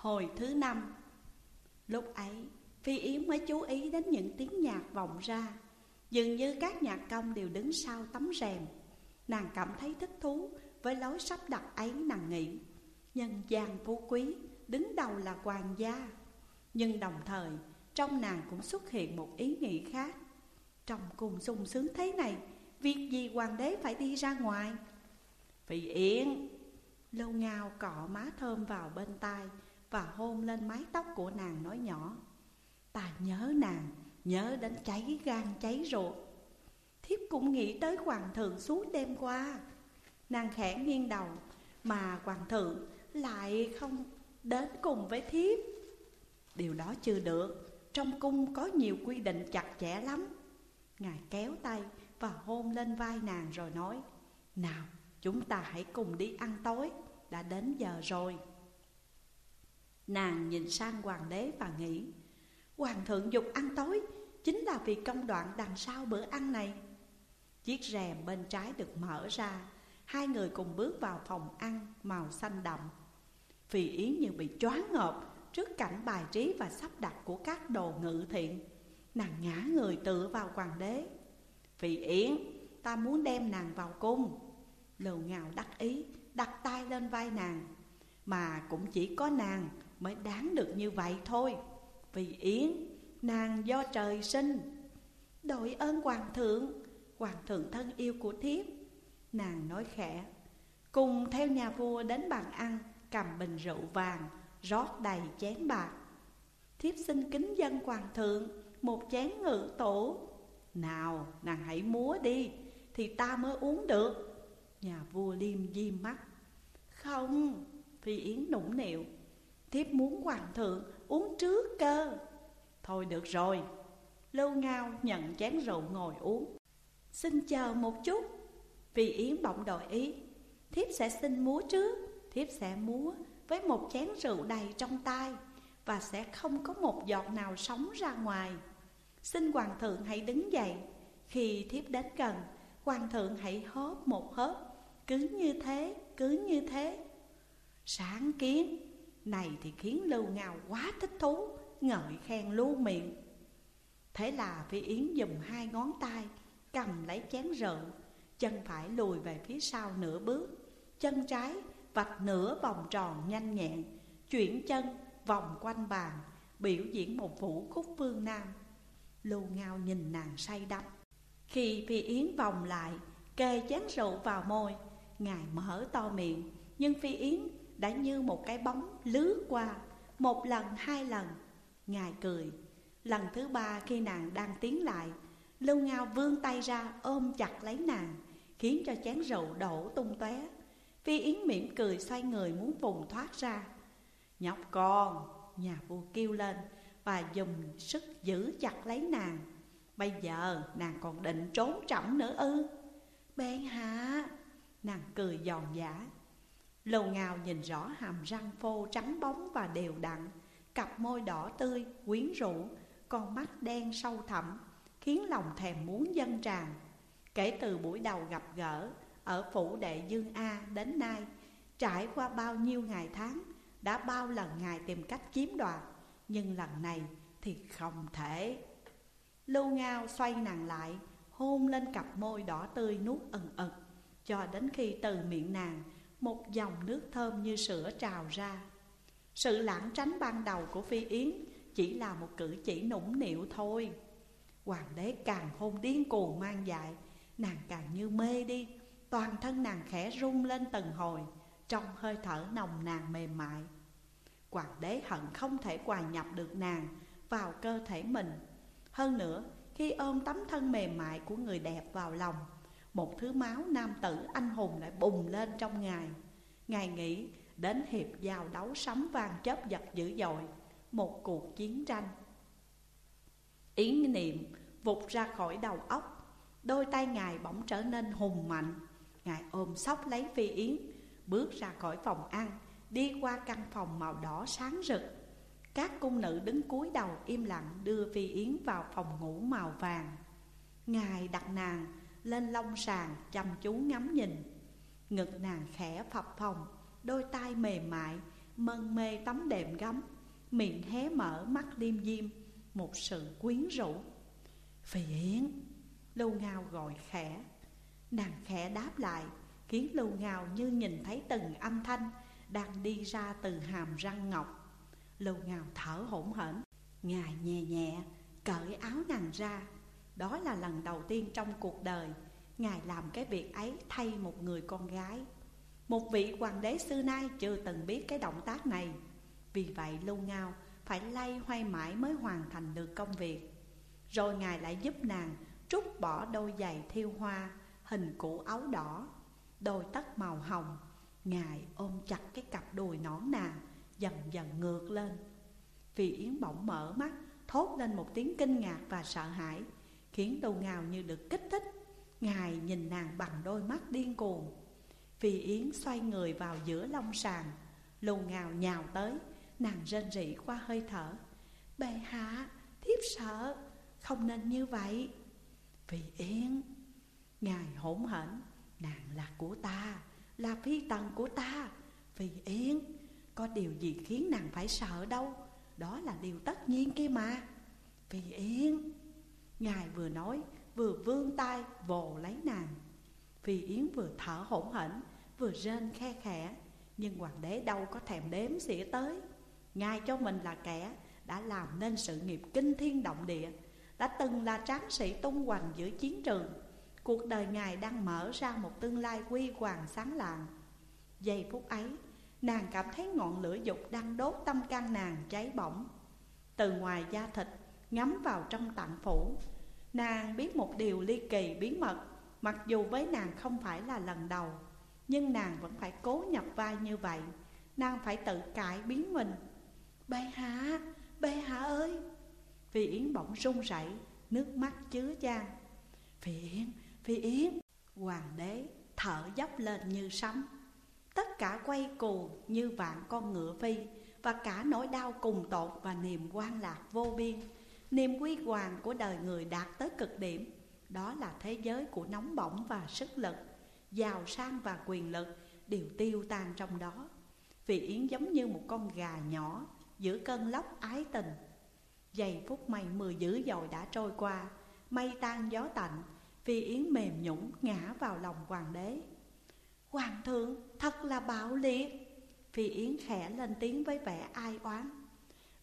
Hồi thứ năm, Lúc ấy, Phi Yến mới chú ý đến những tiếng nhạc vọng ra. Dường như các nhạc công đều đứng sau tấm rèm. Nàng cảm thấy thích thú với lối sắp đặt ấy nàng nghĩ. Nhân gian phú quý, đứng đầu là hoàng gia. Nhưng đồng thời, trong nàng cũng xuất hiện một ý nghĩ khác. Trong cùng sung sướng thế này, Việc gì hoàng đế phải đi ra ngoài? Phi Yến Lâu ngao cọ má thơm vào bên tai và hôn lên mái tóc của nàng nói nhỏ, Ta nhớ nàng, Nhớ đến cháy gan, cháy ruột. Thiếp cũng nghĩ tới hoàng thượng suốt đêm qua. Nàng khẽ nghiêng đầu, Mà hoàng thượng lại không đến cùng với thiếp. Điều đó chưa được, Trong cung có nhiều quy định chặt chẽ lắm. Ngài kéo tay và hôn lên vai nàng rồi nói, Nào, chúng ta hãy cùng đi ăn tối, Đã đến giờ rồi. Nàng nhìn sang hoàng đế và nghĩ, Hoàng thượng dục ăn tối, Chính là vì công đoạn đằng sau bữa ăn này. Chiếc rèm bên trái được mở ra, Hai người cùng bước vào phòng ăn màu xanh đậm. Phì Yến như bị choáng ngợp Trước cảnh bài trí và sắp đặt của các đồ ngự thiện, Nàng ngã người tựa vào hoàng đế. Phì Yến ta muốn đem nàng vào cung. Lầu ngào đắc ý, đặt tay lên vai nàng. Mà cũng chỉ có nàng mới đáng được như vậy thôi. Vì Yến, nàng do trời sinh. Đội ơn hoàng thượng Hoàng thượng thân yêu của thiếp. Nàng nói khẽ, Cùng theo nhà vua đến bàn ăn, Cầm bình rượu vàng, Rót đầy chén bạc. Thiếp xin kính dân hoàng thượng Một chén ngự tổ. Nào, nàng hãy múa đi, Thì ta mới uống được. Nhà vua liêm diêm mắt. Không Phi Yến nũng nịu. Thiếp muốn hoàng thượng uống trước cơ. Thôi được rồi. Lưu Ngao nhận chén rượu ngồi uống. Xin chờ một chút. Vì Yến bỗng đổi ý. Thiếp sẽ xin múa trước Thiếp sẽ múa với một chén rượu đầy trong tay Và sẽ không có một giọt nào sống ra ngoài. Xin Hoàng thượng hãy đứng dậy. Khi thiếp đến gần Hoàng thượng hãy hớp một hớp. Cứ như thế, cứ như thế. Sáng kiến. Này thì khiến Lưu Ngao quá thích thú, Ngợi khen lưu miệng. Thế là Phi Yến dùng hai ngón tay Cầm lấy chén rượu, Chân phải lùi về phía sau nửa bước, Chân trái vạch nửa vòng tròn nhanh nhẹn, Chuyển chân vòng quanh bàn, Biểu diễn một vũ khúc phương Nam. Lưu Ngao nhìn nàng say đắm. Khi Phi Yến vòng lại, Kê chén rượu vào môi, Ngài mở to miệng, Nhưng Phi Yến đã như một cái bóng lướt qua, Một lần, hai lần. Ngài cười. Lần thứ ba khi nàng đang tiến lại, Lưu Ngao vươn tay ra ôm chặt lấy nàng, Khiến cho chén rượu đổ tung tóe. Phi Yến mỉm cười xoay người muốn vùng thoát ra. Nhóc con, Nhà vua kêu lên Và dùng sức giữ chặt lấy nàng. Bây giờ nàng còn định trốn trẫm nữa ư? Bên hạ, Nàng cười giòn giả Lầu ngào nhìn rõ hàm răng phô trắng bóng và đều đặn Cặp môi đỏ tươi, quyến rũ Con mắt đen sâu thẳm Khiến lòng thèm muốn dân tràn. Kể từ buổi đầu gặp gỡ Ở phủ đệ Dương A đến nay Trải qua bao nhiêu ngày tháng Đã bao lần ngài tìm cách chiếm đoạt Nhưng lần này thì không thể. Lưu Ngao xoay nàng lại Hôn lên cặp môi đỏ tươi nuốt ẩn ực Cho đến khi từ miệng nàng một dòng nước thơm như sữa trào ra. Sự lãng tránh ban đầu của Phi Yến Chỉ là một cử chỉ nũng nịu thôi. Hoàng đế càng hôn điên cuồng mang dại, Nàng càng như mê đi. Toàn thân nàng khẽ rung lên từng hồi, Trong hơi thở nồng nàn mềm mại. Hoàng đế hận không thể hòa nhập được nàng Vào cơ thể mình. Hơn nữa, khi ôm tấm thân mềm mại của người đẹp vào lòng một thứ máu nam tử anh hùng lại bùng lên trong ngài. Ngài nghĩ đến hiệp giao đấu sấm vang chớp giật dữ dội, Một cuộc chiến tranh. Ý niệm vụt ra khỏi đầu óc, Đôi tay Ngài bỗng trở nên hùng mạnh. Ngài ôm sóc lấy Phi Yến, Bước ra khỏi phòng ăn, Đi qua căn phòng màu đỏ sáng rực. Các cung nữ đứng cúi đầu im lặng Đưa Phi Yến vào phòng ngủ màu vàng. Ngài đặt nàng lên lông sàn chăm chú ngắm nhìn. Ngực nàng khẽ phập phồng, Đôi tay mềm mại mân mê tấm đệm gấm. Miệng hé mở, mắt liêm diêm, Một sự quyến rũ. Phi Yến, Lưu Ngao gọi khẽ. Nàng khẽ đáp lại, Khiến Lưu Ngao như nhìn thấy từng âm thanh Đang đi ra từ hàm răng ngọc. Lưu Ngao thở hổn hển, Ngài nhẹ nhẹ, cởi áo nàng ra. Đó là lần đầu tiên trong cuộc đời, Ngài làm cái việc ấy thay một người con gái. Một vị hoàng đế xưa nay chưa từng biết cái động tác này. Vì vậy Lưu Ngao phải lay hoay mãi mới hoàn thành được công việc. Rồi Ngài lại giúp nàng trút bỏ đôi giày thiêu hoa, Hình cũ áo đỏ, Đôi tất màu hồng. Ngài ôm chặt cái cặp đùi nõn nà Dần dần ngược lên. Vì Yến bỗng mở mắt, Thốt lên một tiếng kinh ngạc và sợ hãi. Khiến đầu ngào như được kích thích. Ngài nhìn nàng bằng đôi mắt điên cuồng. Vì Yến xoay người vào giữa lông sàn Lù ngào nhào tới Nàng rên rỉ qua hơi thở. Bệ hạ, thiếp sợ Không nên như vậy. Vì Yến Ngài hỗn hển Nàng là của ta Là phi tần của ta. Vì Yến Có điều gì khiến nàng phải sợ đâu? Đó là điều tất nhiên kia mà. Vì Yến Ngài vừa nói, vừa vươn tay, vồ lấy nàng. Vì Yến vừa thở hổn hển, Vừa rên khe khẽ. Nhưng hoàng đế đâu có thèm đếm xỉa tới. Ngài cho mình là kẻ Đã làm nên sự nghiệp kinh thiên động địa, Đã từng là tráng sĩ tung hoành giữa chiến trường. Cuộc đời Ngài đang mở ra một tương lai quy hoàng sáng lạng. Giây phút ấy, Nàng cảm thấy ngọn lửa dục đang đốt tâm can nàng cháy bỏng. Từ ngoài da thịt ngắm vào trong tạng phủ. Nàng biết một điều ly kỳ bí mật Mặc dù với nàng không phải là lần đầu Nhưng nàng vẫn phải cố nhập vai như vậy. Nàng phải tự cải biến mình. Bệ hạ, bệ hạ ơi! Phi Yến bỗng run rẩy Nước mắt chứa chan. Phi Yến, Phi Yến! Hoàng đế thở dốc lên như sấm. Tất cả quay cuồng như vạn con ngựa phi Và cả nỗi đau cùng tột và niềm quan lạc vô biên. Niềm quy hoàng của đời người đạt tới cực điểm, Đó là thế giới của nóng bỏng và sức lực, Giàu sang và quyền lực, đều tiêu tan trong đó. Vì Yến giống như một con gà nhỏ giữa cơn lốc ái tình. Giây phút mây mưa dữ dội đã trôi qua, Mây tan gió tạnh Vì Yến mềm nhũng ngã vào lòng hoàng đế. Hoàng thượng, thật là bạo liệt! Phi Yến khẽ lên tiếng với vẻ ai oán.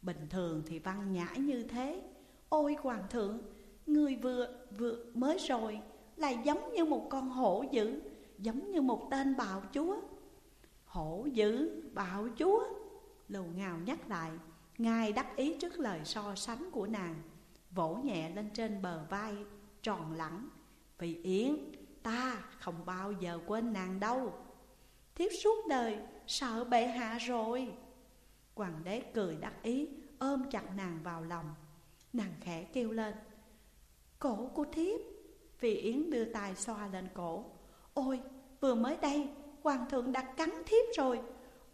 Bình thường thì văn nhã như thế Ôi hoàng thượng, Người vừa vừa mới rồi Là giống như một con hổ dữ, Giống như một tên bạo chúa. Hổ dữ bạo chúa. Lù ngào nhắc lại, Ngài đắc ý trước lời so sánh của nàng, Vỗ nhẹ lên trên bờ vai, Tròn lẳng. Vì Yến Ta không bao giờ quên nàng đâu. Thiếp suốt đời, Sợ bệ hạ rồi. Hoàng đế cười đắc ý, Ôm chặt nàng vào lòng. Nàng khẽ kêu lên. Cổ của thiếp Vì Yến đưa tay xoa lên cổ. Ôi, vừa mới đây, Hoàng thượng đã cắn thiếp rồi.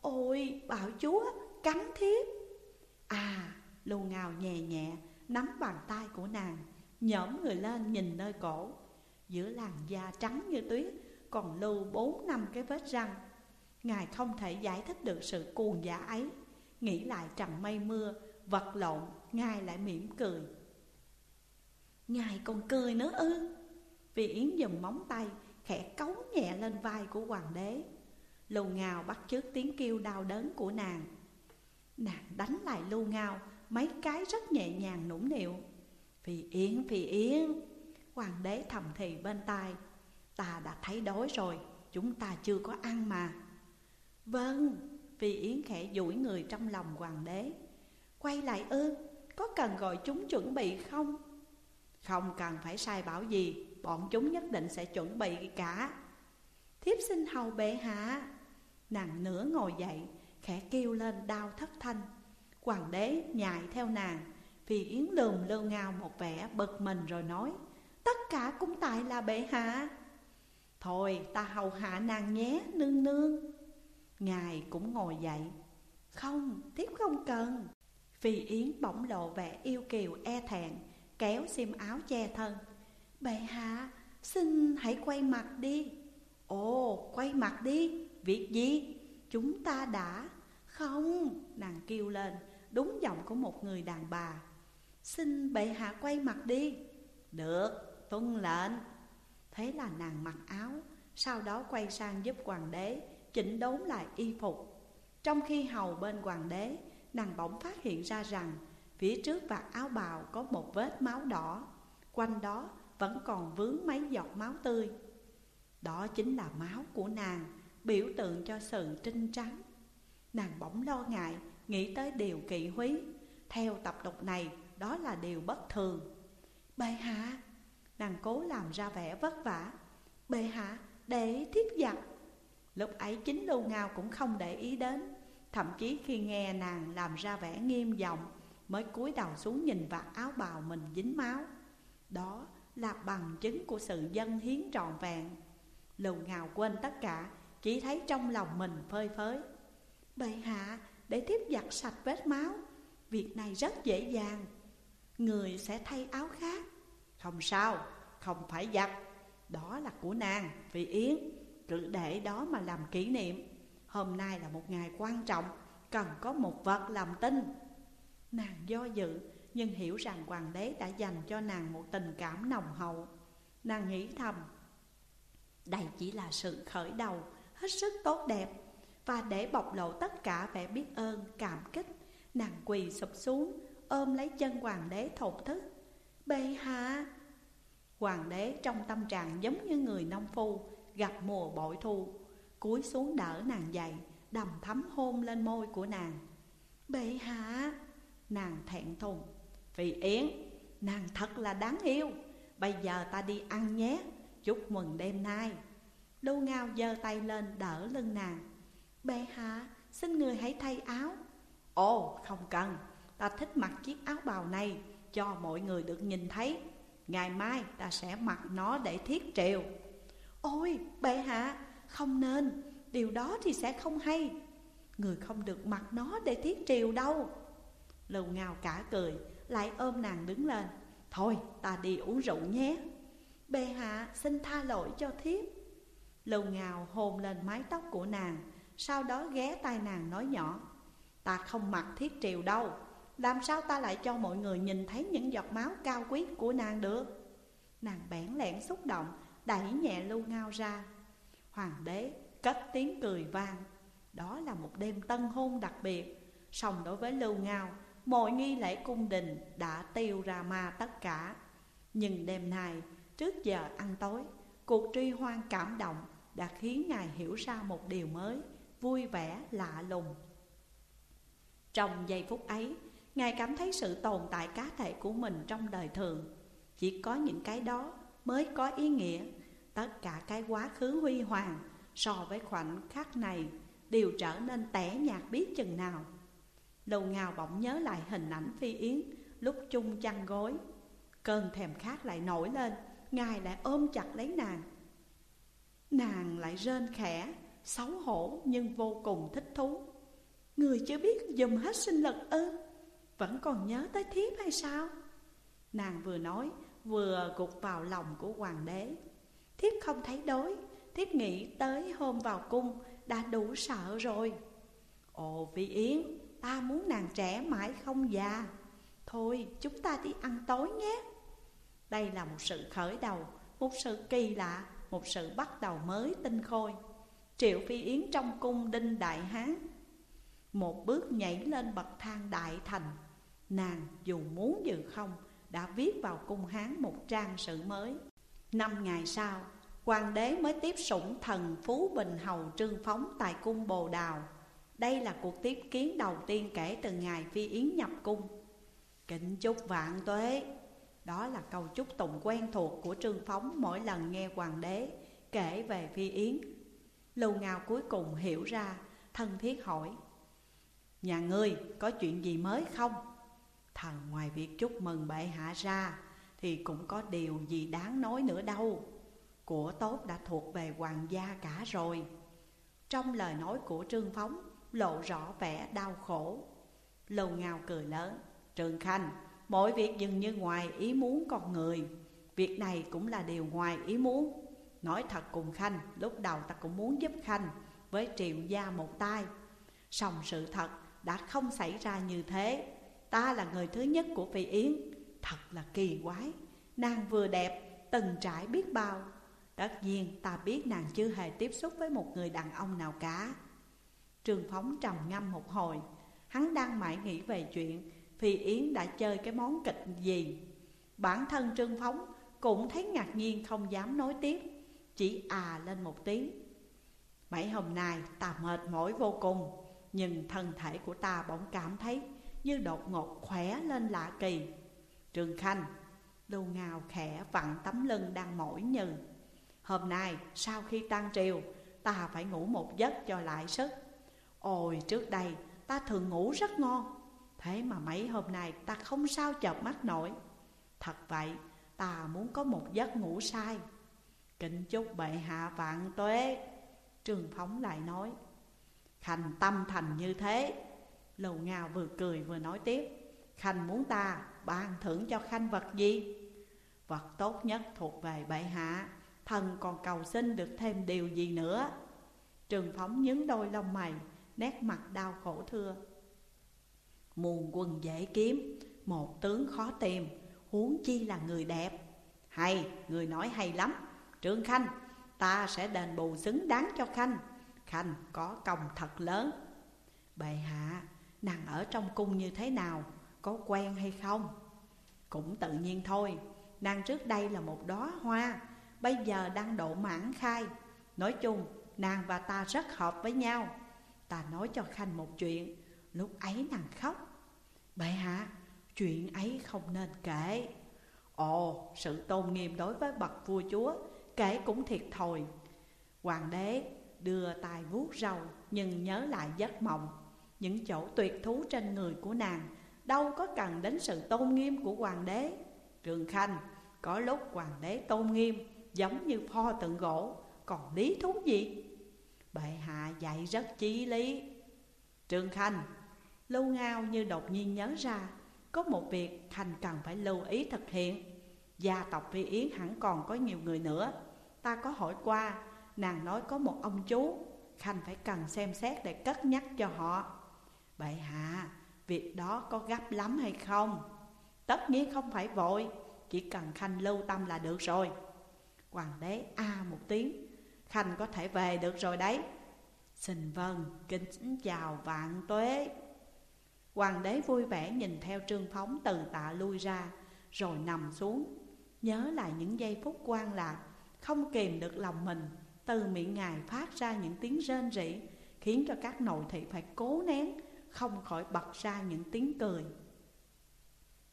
Ôi, bảo chúa, cắn thiếp. À lù ngào nhẹ nhẹ, Nắm bàn tay của nàng Nhõm người lên nhìn nơi cổ. Giữa làn da trắng như tuyết, Còn lưu bốn năm cái vết răng. Ngài không thể giải thích được sự cuồng giả ấy. Nghĩ lại trầm mây mưa, Vật lộn Ngài lại mỉm cười. Ngài còn cười nữa ư? Vì Yến dùng móng tay Khẽ cấu nhẹ lên vai của hoàng đế. Lưu ngào bắt chước tiếng kêu đau đớn của nàng. Nàng đánh lại lưu ngao Mấy cái rất nhẹ nhàng nũng nịu. Vì Yến, vì Yến Hoàng đế thầm thì bên tai. Ta đã thấy đói rồi Chúng ta chưa có ăn mà. Vâng vì Yến khẽ duỗi người trong lòng hoàng đế. Quay lại ư? Có cần gọi chúng chuẩn bị không? Không cần phải sai bảo gì Bọn chúng nhất định sẽ chuẩn bị cả. Thiếp xin hầu bệ hạ. Nàng nửa ngồi dậy Khẽ kêu lên đau thất thanh. Hoàng đế nhại theo nàng vì Yến lườm lơ ngao một vẻ bực mình rồi nói Tất cả cũng tại là bệ hạ. Thôi ta hầu hạ nàng nhé nương nương. Ngài cũng ngồi dậy. Không, tiếp không cần. Phi Yến bỗng lộ vẻ yêu kiều e thẹn Kéo xiêm áo che thân. Bệ hạ, xin hãy quay mặt đi. Ồ, quay mặt đi, việc gì? Chúng ta đã. Không, nàng kêu lên Đúng giọng của một người đàn bà. Xin bệ hạ quay mặt đi. Được, tuân lệnh. Thế là nàng mặc áo Sau đó quay sang giúp hoàng đế Chỉnh đốn lại y phục. Trong khi hầu bên hoàng đế Nàng bỗng phát hiện ra rằng, Phía trước vạt áo bào có một vết máu đỏ, Quanh đó vẫn còn vướng mấy giọt máu tươi. Đó chính là máu của nàng, Biểu tượng cho sự trinh trắng. Nàng bỗng lo ngại, Nghĩ tới điều kỵ húy. Theo tập tục này, đó là điều bất thường. Bệ hạ, Nàng cố làm ra vẻ vất vả. Bệ hạ, để thiết giặc. Lúc ấy chính lưu ngao cũng không để ý đến. Thậm chí khi nghe nàng làm ra vẻ nghiêm giọng Mới cúi đầu xuống nhìn vạt áo bào mình dính máu. Đó là bằng chứng của sự dân hiến trọn vẹn. Lưu ngào quên tất cả Chỉ thấy trong lòng mình phơi phới. Bệ hạ để tiếp giặt sạch vết máu Việc này rất dễ dàng. Người sẽ thay áo khác. Không sao, không phải giặt. Đó là của nàng, vì Yến Cứ để đó mà làm kỷ niệm. Hôm nay là một ngày quan trọng Cần có một vật làm tin. Nàng do dự Nhưng hiểu rằng hoàng đế đã dành cho nàng một tình cảm nồng hậu. Nàng nghĩ thầm Đây chỉ là sự khởi đầu Hết sức tốt đẹp. Và để bộc lộ tất cả vẻ biết ơn, cảm kích Nàng quỳ sụp xuống Ôm lấy chân hoàng đế thột thức. Bệ hạ. Hoàng đế trong tâm trạng giống như người nông phu Gặp mùa bội thu. Cúi xuống đỡ nàng dậy, Đầm thấm hôn lên môi của nàng. Bệ hạ. Nàng thẹn thùng. Vì Yến, Nàng thật là đáng yêu. Bây giờ ta đi ăn nhé. Chúc mừng đêm nay. Lưu Ngao giơ tay lên đỡ lưng nàng. Bệ hạ, Xin người hãy thay áo. Ồ, không cần. Ta thích mặc chiếc áo bào này Cho mọi người được nhìn thấy. Ngày mai ta sẽ mặc nó để thiết triều. Ôi, bệ hạ. Không nên, Điều đó thì sẽ không hay. Người không được mặc nó để thiết triều đâu. Lưu ngào cả cười, Lại ôm nàng đứng lên. Thôi, ta đi uống rượu nhé. Bệ hạ, xin tha lỗi cho thiếp. Lưu ngào hôn lên mái tóc của nàng, Sau đó ghé tai nàng nói nhỏ. Ta không mặc thiết triều đâu. Làm sao ta lại cho mọi người nhìn thấy những giọt máu cao quý của nàng được? Nàng bẽn lẽn xúc động, Đẩy nhẹ lưu ngao ra. Hoàng đế cất tiếng cười vang. Đó là một đêm tân hôn đặc biệt. Song đối với lưu ngao, Mọi nghi lễ cung đình đã tiêu ra ma tất cả. Nhưng đêm nay, trước giờ ăn tối, Cuộc truy hoan cảm động đã khiến Ngài hiểu ra một điều mới, Vui vẻ lạ lùng. Trong giây phút ấy, Ngài cảm thấy sự tồn tại cá thể của mình trong đời thường. Chỉ có những cái đó mới có ý nghĩa. Tất cả cái quá khứ huy hoàng So với khoảnh khắc này Đều trở nên tẻ nhạt biết chừng nào. Lầu ngào bỗng nhớ lại hình ảnh Phi Yến Lúc chung chăn gối. Cơn thèm khát lại nổi lên, Ngài lại ôm chặt lấy nàng. Nàng lại rên khẽ, Xấu hổ nhưng vô cùng thích thú. Người chưa biết dùng hết sinh lực ư, Vẫn còn nhớ tới thiếp hay sao? Nàng vừa nói, Vừa gục vào lòng của hoàng đế. Thiếp không thấy đối Thiếp nghĩ tới hôm vào cung Đã đủ sợ rồi. Ồ Phi Yến, Ta muốn nàng trẻ mãi không già. Thôi, chúng ta đi ăn tối nhé. Đây là một sự khởi đầu, Một sự kỳ lạ, Một sự bắt đầu mới tinh khôi. Triệu Phi Yến trong cung đinh đại hán. Một bước nhảy lên bậc thang đại thành. Nàng dù muốn dự không, Đã viết vào cung hán một trang sử mới. Năm ngày sau Hoàng đế mới tiếp sủng thần Phú Bình Hầu Trương Phóng tại cung Bồ Đào. Đây là cuộc tiếp kiến đầu tiên kể từ ngày Phi Yến nhập cung. Kính chúc vạn tuế. Đó là câu chúc tụng quen thuộc của Trương Phóng mỗi lần nghe hoàng đế kể về Phi Yến. Lưu Ngao cuối cùng hiểu ra, thân thiết hỏi Nhà ngươi có chuyện gì mới không? Thần ngoài việc chúc mừng bệ hạ ra thì cũng có điều gì đáng nói nữa đâu. Của tốt đã thuộc về hoàng gia cả rồi. Trong lời nói của Trương Phóng, lộ rõ vẻ đau khổ. Lầu ngao cười lớn Trường Khanh, Mọi việc dường như ngoài ý muốn con người. Việc này cũng là điều ngoài ý muốn. Nói thật cùng Khanh, Lúc đầu ta cũng muốn giúp Khanh Với triệu gia một tay. Song sự thật đã không xảy ra như thế. Ta là người thứ nhất của Phi Yến Thật là kỳ quái. Nàng vừa đẹp, từng trải biết bao. Tất nhiên ta biết nàng chưa hề tiếp xúc với một người đàn ông nào cả. Trường Phóng trầm ngâm một hồi. Hắn đang mãi nghĩ về chuyện Phi Yến đã chơi cái món kịch gì. Bản thân Trương Phóng cũng thấy ngạc nhiên không dám nói tiếp. Chỉ à lên một tiếng. Mấy hôm nay ta mệt mỏi vô cùng Nhưng thân thể của ta bỗng cảm thấy Như đột ngột khỏe lên lạ kỳ. Trương Khanh, Lưu ngào khẽ vặn tấm lưng đang mỏi nhừ. Hôm nay, sau khi tan triều, Ta phải ngủ một giấc cho lại sức. Ôi, trước đây, ta thường ngủ rất ngon. Thế mà mấy hôm nay, ta không sao chợp mắt nổi. Thật vậy, ta muốn có một giấc ngủ sai. Kính chúc bệ hạ vạn tuế. Trường Phóng lại nói, Khanh tâm thành như thế. Lầu ngào vừa cười vừa nói tiếp, Khanh muốn ta ban thưởng cho Khanh vật gì? Vật tốt nhất thuộc về bệ hạ Thần còn cầu xin được thêm điều gì nữa? Trường Phóng nhướng đôi lông mày Nét mặt đau khổ thưa. Muôn quân dễ kiếm Một tướng khó tìm Huống chi là người đẹp. Hay, người nói hay lắm. Trương Khanh, ta sẽ đền bù xứng đáng cho Khanh. Khanh có công thật lớn. Bệ hạ, nàng ở trong cung như thế nào? Có quen hay không? Cũng tự nhiên thôi. Nàng trước đây là một đóa hoa, Bây giờ đang độ mãn khai. Nói chung, nàng và ta rất hợp với nhau. Ta nói cho Khanh một chuyện. Lúc ấy nàng khóc. Bệ hạ, chuyện ấy không nên kể. Ồ, sự tôn nghiêm đối với bậc vua chúa, Kể cũng thiệt thòi. Hoàng đế đưa tay vuốt râu, Nhưng nhớ lại giấc mộng. Những chỗ tuyệt thú trên người của nàng Đâu có cần đến sự tôn nghiêm của hoàng đế. Trường Khanh, Có lúc hoàng đế tôn nghiêm, Giống như pho tượng gỗ, Còn lý thú gì? Bệ hạ dạy rất chí lý. Trường Khanh, Lưu Ngao như đột nhiên nhớ ra, Có một việc Khanh cần phải lưu ý thực hiện. Gia tộc Phi Yến hẳn còn có nhiều người nữa. Ta có hỏi qua, Nàng nói có một ông chú, Khanh phải cần xem xét để cất nhắc cho họ. Bệ hạ Việc đó có gấp lắm hay không? Tất nhiên không phải vội Chỉ cần Khanh lưu tâm là được rồi. Hoàng đế a một tiếng Khanh có thể về được rồi đấy. Xin vâng, kính chào vạn tuế. Hoàng đế vui vẻ nhìn theo trương phóng từ tạ lui ra Rồi nằm xuống. Nhớ lại những giây phút quan lạc Không kìm được lòng mình Từ miệng ngài phát ra những tiếng rên rỉ Khiến cho các nội thị phải cố nén không khỏi bật ra những tiếng cười.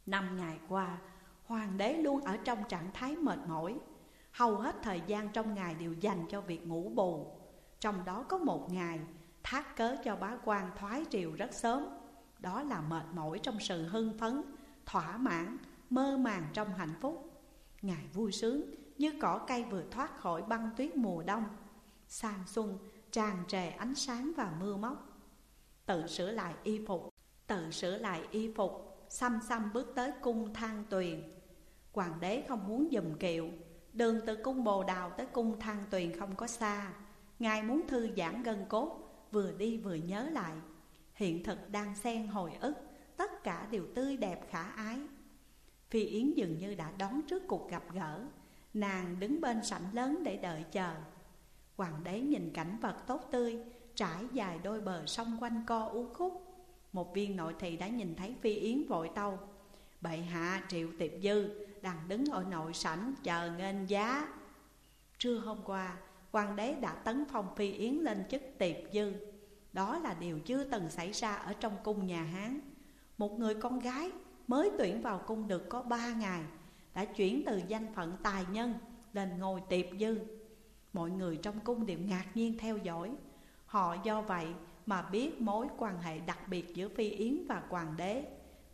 Năm ngày qua Hoàng đế luôn ở trong trạng thái mệt mỏi. Hầu hết thời gian trong ngày đều dành cho việc ngủ bù. Trong đó có một ngày thác cớ cho bá quan thoái triều rất sớm. Đó là mệt mỏi trong sự hưng phấn, thỏa mãn, mơ màng trong hạnh phúc. Ngày vui sướng như cỏ cây vừa thoát khỏi băng tuyết mùa đông. Sang xuân tràn trề ánh sáng và mưa móc. Tự sửa lại y phục, tự sửa lại y phục Xăm xăm bước tới cung thang tuyền. Hoàng đế không muốn dùm kiệu. Đường từ cung bồ đào tới cung thang tuyền không có xa. Ngài muốn thư giãn gân cốt Vừa đi vừa nhớ lại. Hiện thực đang xen hồi ức Tất cả đều tươi đẹp khả ái. Phi Yến dường như đã đón trước cuộc gặp gỡ. Nàng đứng bên sảnh lớn để đợi chờ. Hoàng đế nhìn cảnh vật tốt tươi Trải dài đôi bờ sông quanh co u khúc. Một viên nội thị đã nhìn thấy Phi Yến vội tâu. Bệ hạ triệu tiệp dư đang đứng ở nội sảnh chờ nghênh giá. Trưa hôm qua, hoàng đế đã tấn phong Phi Yến lên chức tiệp dư. Đó là điều chưa từng xảy ra ở trong cung nhà Hán. Một người con gái mới tuyển vào cung được có ba ngày Đã chuyển từ danh phận tài nhân lên ngồi tiệp dư. Mọi người trong cung đều ngạc nhiên theo dõi. Họ do vậy mà biết mối quan hệ đặc biệt giữa Phi Yến và hoàng đế.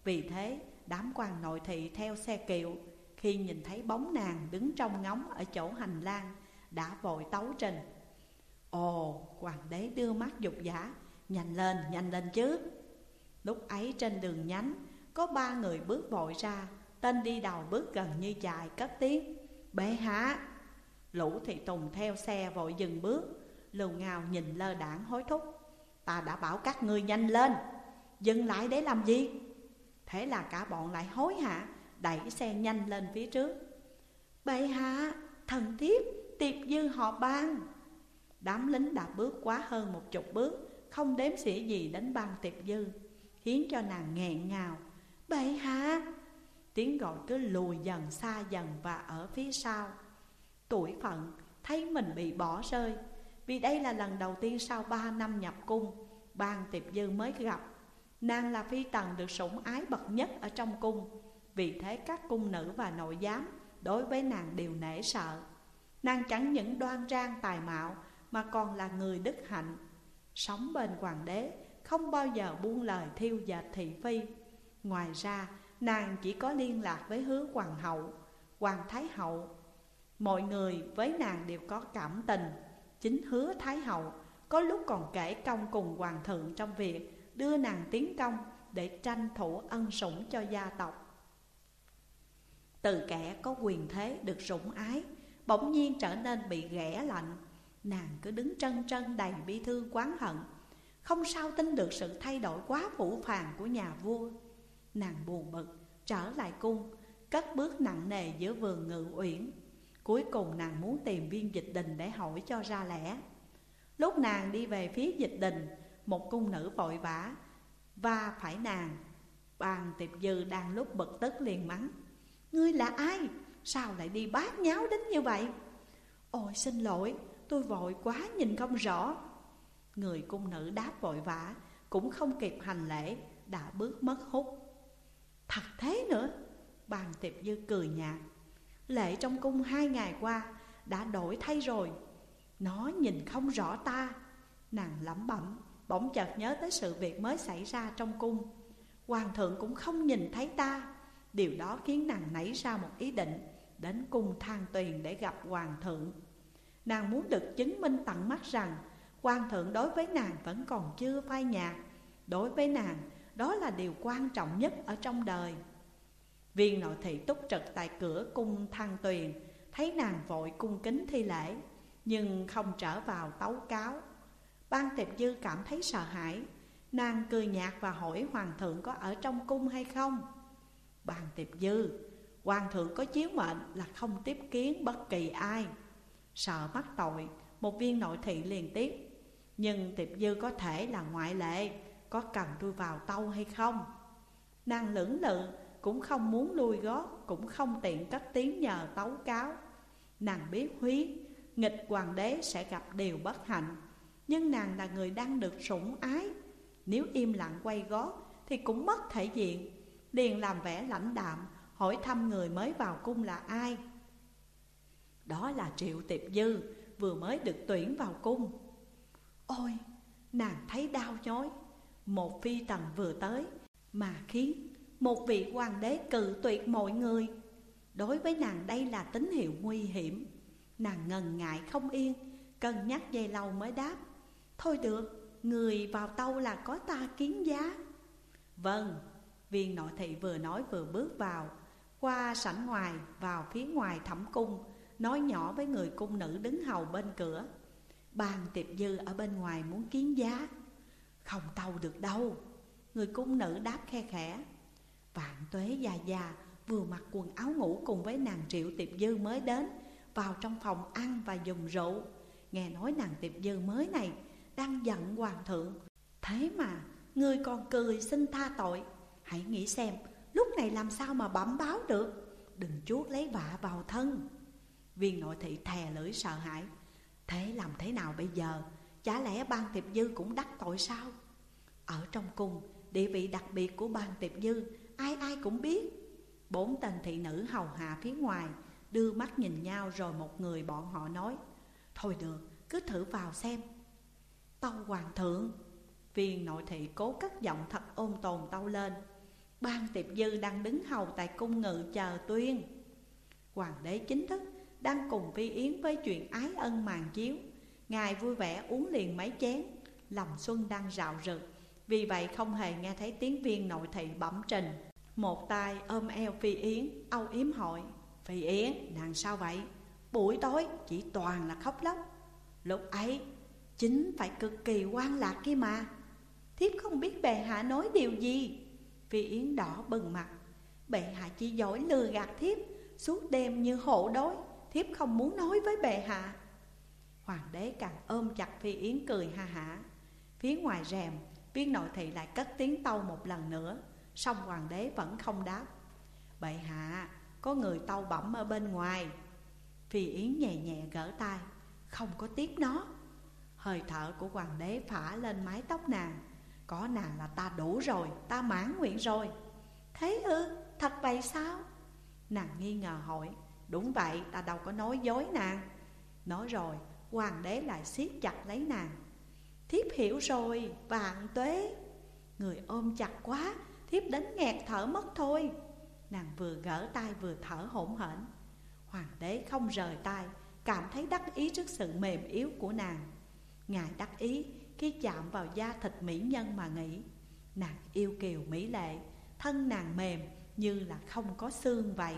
Vì thế đám quan nội thị theo xe kiệu khi nhìn thấy bóng nàng đứng trong ngóng ở chỗ hành lang Đã vội tấu trình. Ồ, hoàng đế đưa mắt dục giả Nhanh lên, nhanh lên chứ. Lúc ấy trên đường nhánh Có ba người bước vội ra Tên đi đầu bước gần như chạy cất tiếng Bệ hạ. Lũ thị tùng theo xe vội dừng bước Lưu ngào nhìn lơ đảng hối thúc. Ta đã bảo các ngươi nhanh lên. Dừng lại để làm gì? Thế là cả bọn lại hối hả? Đẩy xe nhanh lên phía trước. Bệ hạ, Thần thiếp, tiệp dư họ ban Đám lính đã bước quá hơn một chục bước, Không đếm xỉa gì đến ban tiệp dư, Khiến cho nàng nghẹn ngào. Bệ hạ! Tiếng gọi cứ lùi dần xa dần và ở phía sau. Tuổi phận, thấy mình bị bỏ rơi. Vì đây là lần đầu tiên sau ba năm nhập cung, Ban tiệp dư mới gặp. Nàng là phi tần được sủng ái bậc nhất ở trong cung. Vì thế các cung nữ và nội giám Đối với nàng đều nể sợ. Nàng chẳng những đoan trang tài mạo, Mà còn là người đức hạnh. Sống bên hoàng đế, Không bao giờ buông lời thiêu dệt thị phi. Ngoài ra, nàng chỉ có liên lạc với hứa hoàng hậu, Hoàng thái hậu. Mọi người với nàng đều có cảm tình. Chính hứa thái hậu Có lúc còn kể công cùng hoàng thượng trong việc Đưa nàng tiến công Để tranh thủ ân sủng cho gia tộc. Từ kẻ có quyền thế được sủng ái, Bỗng nhiên trở nên bị ghẻ lạnh. Nàng cứ đứng trân trân đầy bi thương quán hận. Không sao tin được sự thay đổi quá phủ phàng của nhà vua. Nàng buồn bực, trở lại cung, Cất bước nặng nề giữa vườn ngự uyển. Cuối cùng nàng muốn tìm viên dịch đình để hỏi cho ra lẽ. Lúc nàng đi về phía dịch đình Một cung nữ vội vã Và phải nàng. Bàn tiệp dư đang lúc bực tức liền mắng Ngươi là ai? Sao lại đi bát nháo đến như vậy? Ôi xin lỗi, tôi vội quá nhìn không rõ. Người cung nữ đáp vội vã Cũng không kịp hành lễ Đã bước mất hút. Thật thế nữa? Bàn tiệp dư cười nhạt. Lệ trong cung hai ngày qua, Đã đổi thay rồi. Nó nhìn không rõ ta. Nàng lẩm bẩm, Bỗng chợt nhớ tới sự việc mới xảy ra trong cung. Hoàng thượng cũng không nhìn thấy ta. Điều đó khiến nàng nảy ra một ý định, Đến cung thang tuyền để gặp hoàng thượng. Nàng muốn được chứng minh tận mắt rằng, Hoàng thượng đối với nàng vẫn còn chưa phai nhạt. Đối với nàng, đó là điều quan trọng nhất ở trong đời. Viên nội thị túc trực tại cửa cung thăng tuyền, Thấy nàng vội cung kính thi lễ, Nhưng không trở vào tấu cáo. Ban tiệp dư cảm thấy sợ hãi, Nàng cười nhạt và hỏi hoàng thượng có ở trong cung hay không? Ban tiệp dư, Hoàng thượng có chiếu mệnh là không tiếp kiến bất kỳ ai. Sợ mắc tội, Một viên nội thị liền tiếp. Nhưng tiệp dư có thể là ngoại lệ, Có cần tôi vào tâu hay không? Nàng lưỡng lự cũng không muốn lui gót, Cũng không tiện cất tiếng nhờ tấu cáo. Nàng biết húy Nghịch hoàng đế sẽ gặp điều bất hạnh. Nhưng nàng là người đang được sủng ái. Nếu im lặng quay gót Thì cũng mất thể diện. Liền làm vẻ lãnh đạm, Hỏi thăm người mới vào cung là ai. Đó là Triệu Tiệp Dư, Vừa mới được tuyển vào cung. Ôi, nàng thấy đau nhói. Một phi tần vừa tới Mà khiến một vị hoàng đế cự tuyệt mọi người. Đối với nàng đây là tín hiệu nguy hiểm. Nàng ngần ngại không yên Cân nhắc dây lâu mới đáp. Thôi được, người vào tâu là có ta kiến giá. Vâng, viên nội thị vừa nói vừa bước vào. Qua sảnh ngoài vào phía ngoài thẩm cung Nói nhỏ với người cung nữ đứng hầu bên cửa. Bàn tiệp dư ở bên ngoài muốn kiến giá. Không tâu được đâu. Người cung nữ đáp khe khẽ. Vạn tuế già già vừa mặc quần áo ngủ cùng với nàng triệu tiệp dư mới đến, Vào trong phòng ăn và dùng rượu. Nghe nói nàng tiệp dư mới này đang giận hoàng thượng. Thế mà người còn cười xin tha tội. Hãy nghĩ xem, lúc này làm sao mà bẩm báo được? Đừng chuốt lấy vạ vào thân. Viên nội thị thè lưỡi sợ hãi. Thế làm thế nào bây giờ? Chả lẽ ban tiệp dư cũng đắc tội sao? Ở trong cung, Địa vị đặc biệt của ban tiệp dư ai ai cũng biết. Bốn tên thị nữ hầu hạ phía ngoài Đưa mắt nhìn nhau rồi một người bọn họ nói Thôi được, cứ thử vào xem. Tâu hoàng thượng. Viên nội thị cố cất giọng thật ôn tồn tâu lên Ban tiệp dư đang đứng hầu tại cung ngự chờ tuyên. Hoàng đế chính thức đang cùng phi yến với chuyện ái ân màn chiếu. Ngài vui vẻ uống liền mấy chén Lòng xuân đang rạo rực. Vì vậy không hề nghe thấy tiếng viên nội thị bẩm trình một tay ôm eo Phi Yến, Âu yếm hỏi, Phi Yến, nàng sao vậy? Buổi tối chỉ toàn là khóc lóc. Lúc ấy, chính phải cực kỳ quan lạc kia mà. Thiếp không biết bệ hạ nói điều gì. Phi Yến đỏ bừng mặt. Bệ hạ chỉ giỏi lừa gạt thiếp, Suốt đêm như hộ đói, Thiếp không muốn nói với bệ hạ. Hoàng đế càng ôm chặt Phi Yến cười ha hả. Phía ngoài rèm, Viên nội thị lại cất tiếng tâu một lần nữa. Xong hoàng đế vẫn không đáp. Bệ hạ, Có người tâu bẩm ở bên ngoài. Phi Yến nhẹ nhẹ gỡ tay. Không có tiếp nó. Hơi thở của hoàng đế phả lên mái tóc nàng. Có nàng là ta đủ rồi, Ta mãn nguyện rồi. Thế ư, thật vậy sao? Nàng nghi ngờ hỏi. Đúng vậy, ta đâu có nói dối nàng. Nói rồi, hoàng đế lại siết chặt lấy nàng. Thiếp hiểu rồi, vạn tuế. Người ôm chặt quá Thiếp đến nghẹt thở mất thôi. Nàng vừa gỡ tay vừa thở hổn hển. Hoàng đế không rời tay, Cảm thấy đắc ý trước sự mềm yếu của nàng. Ngài đắc ý khi chạm vào da thịt mỹ nhân mà nghĩ. Nàng yêu kiều mỹ lệ, Thân nàng mềm như là không có xương vậy.